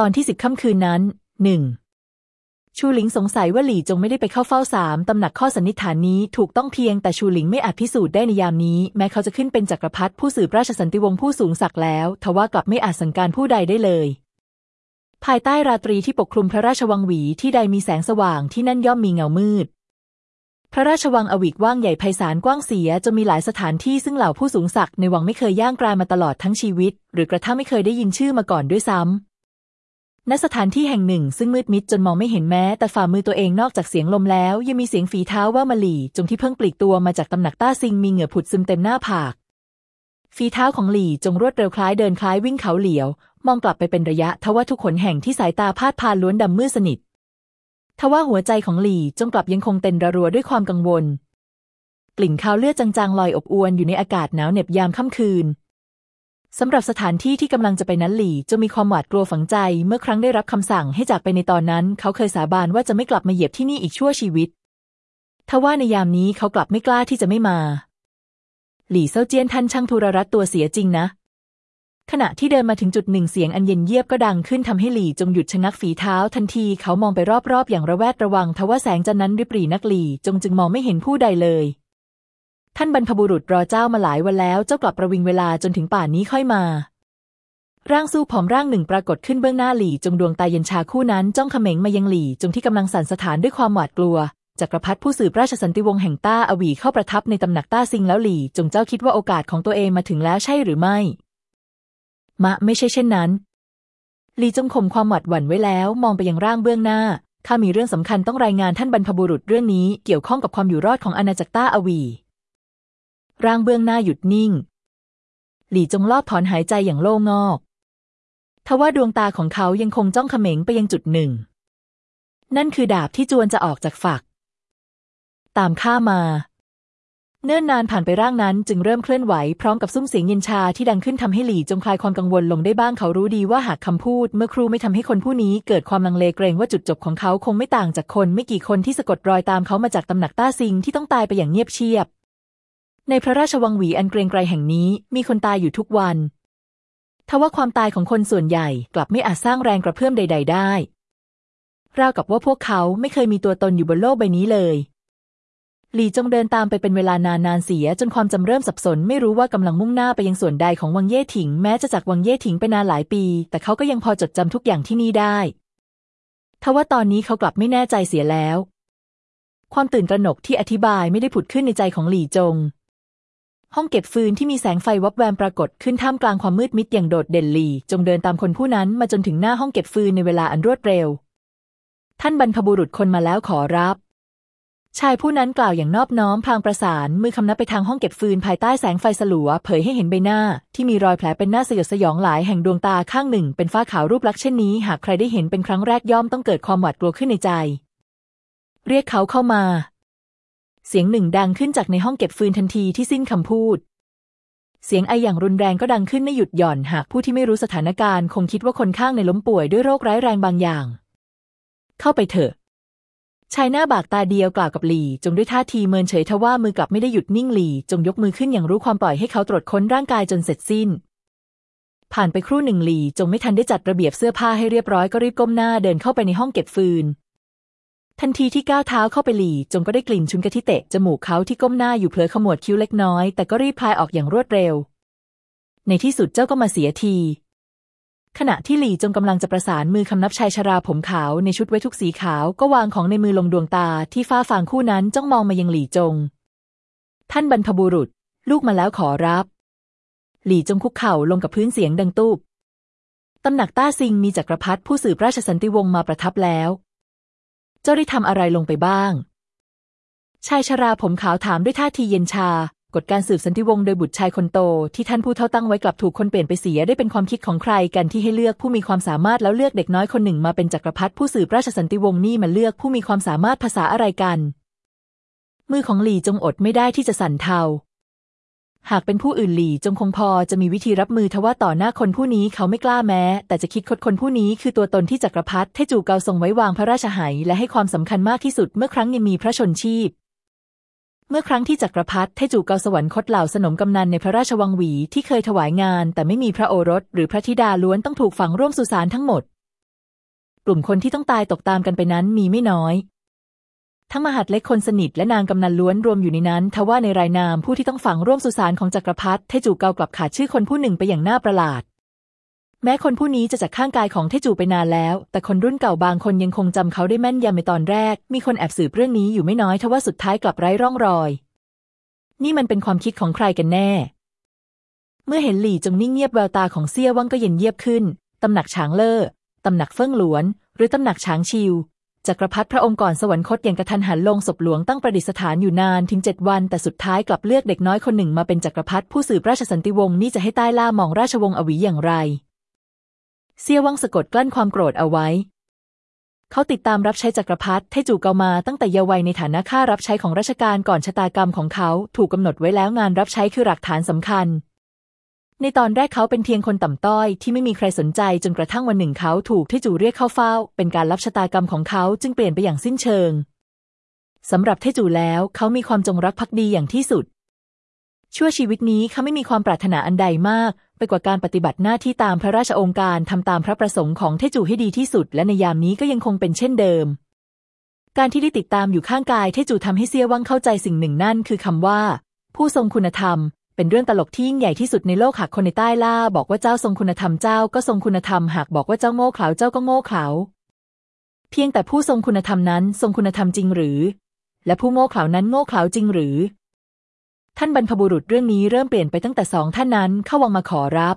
ตอนที่สิบค่ำคืนนั้นหนึ่งชูหลิงสงสัยว่าหลี่จงไม่ได้ไปเข้าเฝ้าสามตำหนักข้อสันนิษฐานนี้ถูกต้องเพียงแต่ชูหลิงไม่อาจพิสูจน์ได้ในยามนี้ แม้เขาจะขึ้นเป็นจักรพรรดิผู้สืบราชสันติวงศ์ผู้สูงศักดิ์แล้ว ทว่ากลับไม่อาจสั่งการผู้ใดได้เลย ภายใต้ราตรีที่ปกคลุมพระราชวังหวีที่ใดมีแสงสว่างที่นั่นย่อมมีเงามืด พระราชวังอวิกว่างใหญ่ไพศาลกว้างเสียจนมีหลายสถานที่ซึ่งเหล่าผู้สูงศักดิ์ในวังไม่เคยย่างกรายมาตลอดทั้งชีวิต หรือกระทั่งไม่เคยได้ยินชื่อมาก่อนด้วยซ้ำ ณสถานที่แห่งหนึ่งซึ่งมืดมิดจนมองไม่เห็นแม้ แต่ฝ่ามือตัวเองนอกจากเสียงลมแล้ว ยังมีเสียงฝีเท้าว่ามาหลี่จงที่เพิ่งปลีกตัวมาจากตำหนักต้าซิงมีเหงื่อผุดซึมเต็มหน้าผาก ฝีเท้าของหลี่จงรวดเร็วคล้ายเดินคล้ายวิ่งเขาเหลียว มองกลับไปเป็นระยะทว่าทุกขนแห่งที่สายตาพาดพานล้วนดำมืดสนิททว่าหัวใจของหลี่จงกลับยังคงเต้นระรัวด้วยความกังวล กลิ่นคาวเลือดจางๆลอยอบอวนอยู่ในอากาศหนาวเหน็บยามค่ำคืน สำหรับสถานที่ที่กำลังจะไปนั้นหลี่จะมีความหวาดกลัวฝังใจ เมื่อครั้งได้รับคำสั่งให้จากไปในตอนนั้น เขาเคยสาบานว่าจะไม่กลับมาเหยียบที่นี่อีกชั่วชีวิต ทว่าในยามนี้เขากลับไม่กล้าที่จะไม่มา หลี่เซาเจี้ยนท่านช่างทุรรัตตัวเสียจริงนะ ขณะที่เดินมาถึงจุดหนึ่งเสียงอันเย็นเยียบก็ดังขึ้นทำให้หลี่จงหยุดชะงักฝีเท้า ทันทีเขามองไปรอบๆ อย่างระแวดระวัง ทว่าแสงจันนั้นริบหรี่นักหลี่จงจึงมองไม่เห็นผู้ใดเลย ท่านบรรพบุรุษรอเจ้ามาหลายวันแล้ว เจ้ากลับประวิงเวลาจนถึงป่านนี้ค่อยมา ร่างสู้ผอมร่างหนึ่งปรากฏขึ้นเบื้องหน้าหลี่จงดวงตาเย็นชาคู่นั้นจ้องเขม็งมายังหลี่จงที่กำลังสั่นสถานด้วยความหวาดกลัวจักรพรรดิผู้สืบราชสันติวงศ์แห่งต้าอวีเข้าประทับในตำหนักต้าซิงแล้วหลี่จงเจ้าคิดว่าโอกาสของตัวเองมาถึงแล้วใช่หรือไม่ มะไม่ใช่เช่นนั้น หลี่จงข่มความหวาดหวั่นไว้แล้วมองไปยังร่างเบื้องหน้าข้ามีเรื่องสำคัญต้องรายงานท่านบรรพบุรุษเรื่องนี้เกี่ยวข้องกับความอยู่รอดของอาณาจักรต้าอวี ร่างเบื้องหน้าหยุดนิ่ง หลี่จงลอบถอนหายใจอย่างโล่งอก ทว่าดวงตาของเขายังคงจ้องเขม็งไปยังจุดหนึ่ง นั่นคือดาบที่จวนจะออกจากฝัก ตามข้ามา เนิ่นนานผ่านไปร่างนั้นจึงเริ่มเคลื่อนไหวพร้อมกับซุ้มเสียงเย็นชาที่ดังขึ้นทำให้หลี่จงคลายความกังวลลงได้บ้างเขารู้ดีว่าหากคำพูด เมื่อครูไม่ทำให้คนผู้นี้เกิดความลังเลเกรงว่าจุดจบของเขาคงไม่ต่างจากคน ไม่กี่คนที่สะกดรอยตามเขามาจากตำหนักต้าซิงที่ต้องตายไปอย่างเงียบเชียบ ในพระราชวังหวีอันเกรงไกรแห่งนี้มีคนตายอยู่ทุกวัน ทว่าความตายของคนส่วนใหญ่กลับไม่อาจสร้างแรงกระเพื่อมใด ๆ ได้ ราวกับว่าพวกเขาไม่เคยมีตัวตนอยู่บนโลกใบนี้เลย หลี่จงเดินตามไปเป็นเวลานานนานเสียจนความจำเริ่มสับสนไม่รู้ว่ากำลังมุ่งหน้าไปยังส่วนใดของวังเย่ถิง แม้จะจากวังเย่ถิงไปนานหลายปี แต่เขาก็ยังพอจดจำทุกอย่างที่นี่ได้ ทว่าตอนนี้เขากลับไม่แน่ใจเสียแล้ว ความตื่นตระหนกที่อธิบายไม่ได้ผุดขึ้นในใจของหลี่จง ห้องเก็บฟืนที่มีแสงไฟวับแวมปรากฏขึ้นท่ามกลางความมืดมิดอย่างโดดเด่นลีจงเดินตามคนผู้นั้นมาจนถึงหน้าห้องเก็บฟืนในเวลาอันรวดเร็ว ท่านบรรพบุรุษคนมาแล้วขอรับ ชายผู้นั้นกล่าวอย่างนอบน้อมพลางประสานมือคำนับไปทางห้องเก็บฟืนภายใต้แสงไฟสลัว เผยให้เห็นใบหน้า ที่มีรอยแผลเป็นหน้าสยดสยองหลายแห่งดวงตาข้างหนึ่ง เป็นฝ้าขาวรูปลักษณ์เช่นนี้ หากใครได้เห็นเป็นครั้งแรกย่อมต้องเกิดความหวาดกลัวขึ้นในใจ เรียกเขาเข้ามา เสียงหนึ่งดังขึ้นจากในห้องเก็บฟืนทันทีที่สิ้นคำพูด เสียงไออย่างรุนแรงก็ดังขึ้นไม่หยุดหย่อน หากผู้ที่ไม่รู้สถานการณ์คงคิดว่าคนข้างในล้มป่วยด้วยโรคร้ายแรงบางอย่าง เข้าไปเถอะ ชายหน้าบากตาเดียวกล่าวกับหลี่จงด้วยท่าทีเมินเฉยทว่ามือกลับไม่ได้หยุดนิ่งหลี่จงยกมือขึ้นอย่างรู้ความปล่อยให้เขาตรวจค้นร่างกายจนเสร็จสิ้นผ่านไปครู่หนึ่งหลี่จงไม่ทันได้จัดระเบียบเสื้อผ้าให้เรียบร้อยก็รีบก้มหน้าเดินเข้าไปในห้องเก็บฟืน ทันทีที่ก้าวเท้าเข้าไปหลี จงก็ได้กลิ่นชุนกะทิเตะจมูกเขาที่ก้มหน้าอยู่เผลอขมวดคิ้วเล็กน้อย แต่ก็รีบพายออกอย่างรวดเร็ว ในที่สุดเจ้าก็มาเสียที ขณะที่หลี่จงกำลังจะประสานมือคำนับชายชราผมขาวในชุดไว้ทุกสีขาวก็วางของในมือลงดวงตาที่ฟ้าฟางคู่นั้นจ้องมองมายังหลี่จง ท่านบรรพบุรุษ ลูกมาแล้วขอรับ หลี่จงคุกเข่าลงกับพื้นเสียงดังตูบตำหนักต้าซิงมีจักรพรรดิผู้สืบราชสันติวงศ์มาประทับแล้ว เจ้าได้ทำอะไรลงไปบ้าง ชายชราผมขาวถามด้วยท่าทีเย็นชา กฎการสืบสันติวงศ์โดยบุตรชายคนโต ที่ท่านผู้เท่าตั้งไว้กลับถูกคนเปลี่ยนไปเสียได้เป็นความคิดของใครกันที่ให้เลือกผู้มีความสามารถแล้วเลือกเด็กน้อยคนหนึ่งมาเป็นจักรพรรดิผู้สืบราชสันติวงศ์นี่มาเลือกผู้มีความสามารถภาษาอะไรกัน มือของหลี่จงอดไม่ได้ที่จะสั่นเทา หากเป็นผู้อื่นหลี่จงคงพอจะมีวิธีรับมือทว่าต่อหน้าคนผู้นี้เขาไม่กล้าแม้ แต่จะคิดคดคนผู้นี้คือตัวตนที่จักรพรรดิเทจูเกาทรงไว้วางพระราชหัยและให้ความสำคัญมากที่สุดเมื่อครั้งยังมีพระชนชีพ เมื่อครั้งที่จักรพรรดิเทจูเกาสวรรคตเหล่าสนมกำนันในพระราชวังหวีที่เคยถวายงาน แต่ไม่มีพระโอรส หรือพระธิดาล้วนต้องถูกฝังร่วมสุสานทั้งหมด กลุ่มคนที่ต้องตายตกตามกันไปนั้นมีไม่น้อย ทั้งมหาดเล็กคนสนิทและนางกำนันล้วนรวมอยู่ในนั้นทว่าในรายนามผู้ที่ต้องฝังร่วมสุสานของจักรพรรดิเทจูเกากลับขาดชื่อคนผู้หนึ่งไปอย่างน่าประหลาด แม้คนผู้นี้จะจากข้างกายของเทจูไปนานแล้ว แต่คนรุ่นเก่าบางคนยังคงจำเขาได้แม่นยำในตอนแรก มีคนแอบสืบเรื่องนี้อยู่ไม่น้อยทว่าสุดท้ายกลับไร้ร่องรอย นี่มันเป็นความคิดของใครกันแน่ เมื่อเห็นหลี่จงนิ่งเงียบแววตาของเซี่ยว่างก็เย็นเยียบขึ้นตำหนักฉางเล่อตำหนักเฟิ่งหลวน หรือตำหนักฉางชิว จักรพรรดิพระองค์ก่อนสวรรคตอย่างกระทันหันลงศพหลวงตั้งประดิษฐานอยู่นานถึงเจ็ดวัน แต่สุดท้ายกลับเลือกเด็กน้อยคนหนึ่งมาเป็นจักรพรรดิผู้สืบราชสันติวงศ์นี่จะให้ใต้ล่ามองราชวงศ์อวีอย่างไร เซี่ยว่างสะกดกลั้นความโกรธเอาไว้ เขาติดตามรับใช้จักรพรรดิเทจูเกามาตั้งแต่เยาว์วัยในฐานะข้ารับใช้ของราชการก่อนชะตากรรมของเขา ถูกกำหนดไว้แล้วงานรับใช้คือหลักฐานสำคัญ ในตอนแรกเขาเป็นเพียงคนต่ำต้อยที่ไม่มีใครสนใจจนกระทั่งวันหนึ่งเขาถูกเทจูเรียกเข้าเฝ้า เป็นการรับชะตากรรมของเขาจึงเปลี่ยนไปอย่างสิ้นเชิงสำหรับเทจูแล้วเขามีความจงรักภักดีอย่างที่สุด ชั่วชีวิตนี้เขาไม่มีความปรารถนาอันใดมาก ไปกว่าการปฏิบัติหน้าที่ตามพระราชองค์การทำตามพระประสงค์ของเทจูให้ดีที่สุด และในยามนี้ก็ยังคงเป็นเช่นเดิม การที่ได้ติดตามอยู่ข้างกายเทจูทำให้เซียว่างเข้าใจสิ่งหนึ่งนั่นคือคำว่า ผู้ทรงคุณธรรม เป็นเรื่องตลกที่ยิ่งใหญ่ที่สุดในโลกหากคนในใต้ล่า บอกว่าเจ้าทรงคุณธรรมเจ้าก็ทรงคุณธรรมหากบอกว่าเจ้าโง่เขลาเจ้าก็โง่เขลาเพียงแต่ผู้ทรงคุณธรรมนั้นทรงคุณธรรมจริงหรือ และผู้โง่เขลานั้นโง่เขลาจริงหรือ ท่านบรรพบุรุษเรื่องนี้เริ่มเปลี่ยนไปตั้งแต่สองท่านนั้นเข้าวังมาขอรับ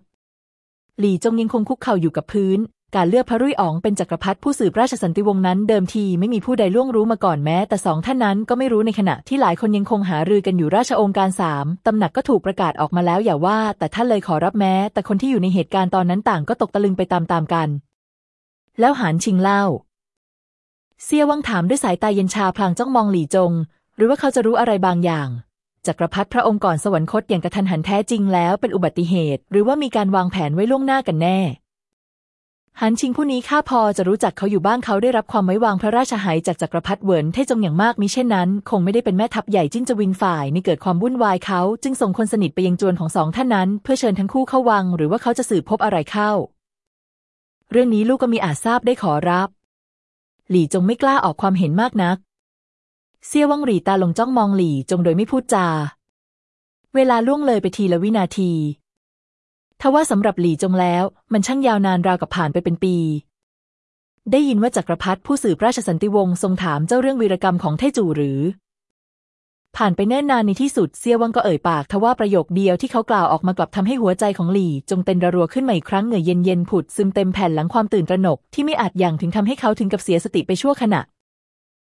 หลี่จงยังคงคุกเข่าอยู่กับพื้น การเลือกพระรุ่ยอ๋องเป็นจักรพรรดิผู้สืบราชสันติวงศ์นั้นเดิมทีไม่มีผู้ใดล่วงรู้มาก่อนแม้ แต่สองท่านนั้นก็ไม่รู้ในขณะที่หลายคนยังคงหารือกันอยู่ราชองค์การสามตำหนักก็ถูกประกาศออกมาแล้วอย่าว่า แต่ท่านเลยขอรับแม้ แต่คนที่อยู่ในเหตุการณ์ตอนนั้นต่างก็ตกตะลึงไปตามๆกัน แล้วหานชิงเล่า เซียวังถามด้วยสายตาเย็นชาพลางจ้องมองหลี่จง หรือว่าเขาจะรู้อะไรบางอย่างจักรพรรดิพระองค์ก่อนสวรรคตอย่างกระทันหันแท้จริงแล้วเป็นอุบัติเหตุ หรือว่ามีการวางแผนไว้ล่วงหน้ากันแน่ หันชิงผู้นี้ข้าพอจะรู้จักเขาอยู่บ้างเขาได้รับความไว้วางพระราชหายจากจักรพรรดิเหวินเทจงอย่างมากมิเช่นนั้น คงไม่ได้เป็นแม่ทัพใหญ่จิ้นจวินฝ่ายนี่เกิดความวุ่นวายเขาจึงส่งคนสนิทไปยังจวนของสองท่านนั้น เพื่อเชิญทั้งคู่เข้าวัง หรือว่าเขาจะสืบพบอะไรเข้า เรื่องนี้ลูกก็มีอาจทราบได้ขอรับ หลี่จงไม่กล้าออกความเห็นมากนัก เซี่ยวังหลี่ตาลงจ้องมองหลี่จงโดยไม่พูดจา เวลาล่วงเลยไปทีละวินาที ทว่าสำหรับหลี่จงแล้ว มันช่างยาวนานราวกับผ่านไปเป็นปี ได้ยินว่าจักรพรรดิผู้สืบราชสันติวงศ์ทรงถามเจ้าเรื่องวีรกรรมของเทจูหรือ ผ่านไปเนิ่นนานในที่สุดเซียวังก็เอ่ยปาก ทว่าประโยคเดียวที่เขากล่าวออกมากลับทำให้หัวใจของหลี่ จงเต้นระรัวขึ้นมาอีกครั้งเหงื่อเย็นเย็นผุดซึมเต็มแผ่นหลังความตื่นตระหนกที่ไม่อาจยังถึงทำให้เขาถึงกับเสียสติไปชั่วขณะ